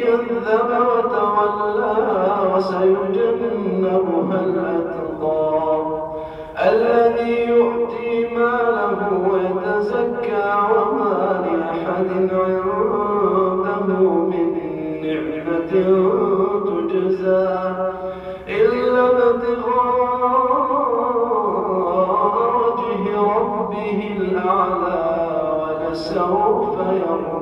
كذب وتولى وسيجنبها الأتقى. الذي يؤتي ماله ويتزكى وما لأحد عنده من نعمة تجزى. الأعلى ولسوف يرضى